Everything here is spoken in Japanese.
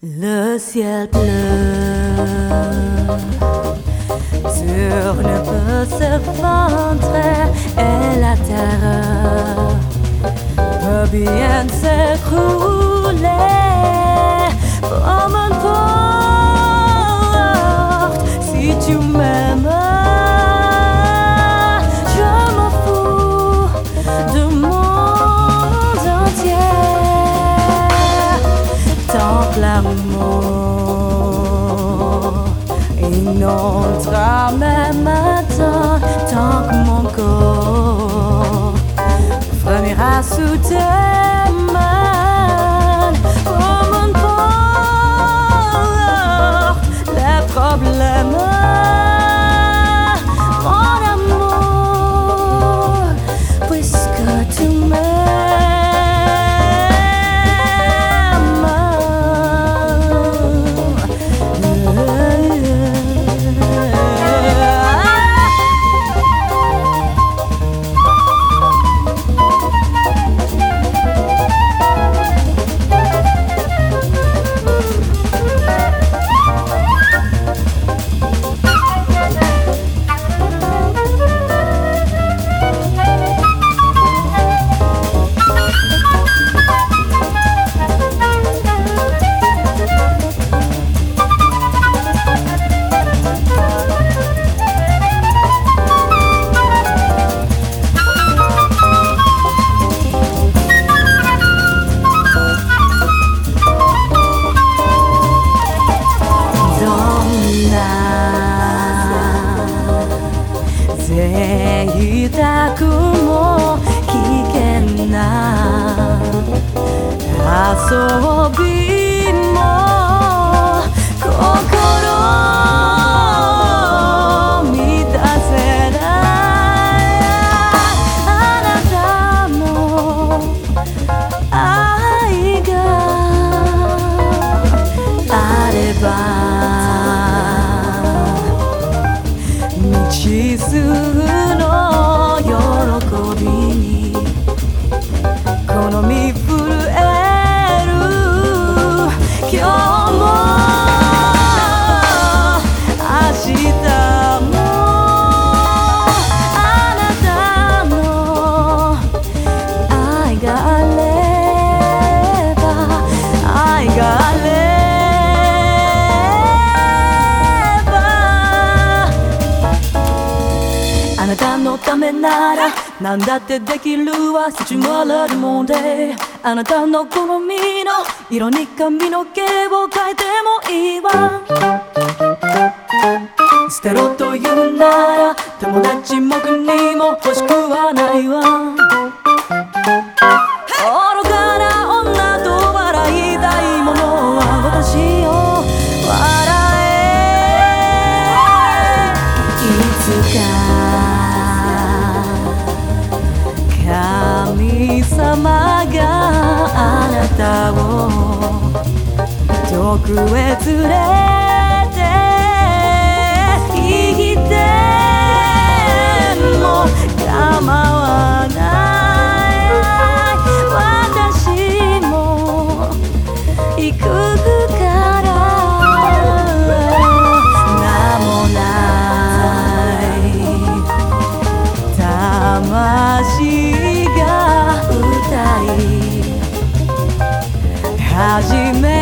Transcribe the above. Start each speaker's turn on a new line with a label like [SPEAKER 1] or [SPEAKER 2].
[SPEAKER 1] Le ciel bleu sur peut se fendre et la terre. Peut bien s'écrouler comme un 贅沢も危険な。遊び soon. あなたのためなら何だってできるわ。そっちもあるもんであなたの好みの色に髪の毛を変えてもいいわ。捨てろと言うなら友達も国も欲しくはないわ。を。遠くへ連れ μαζί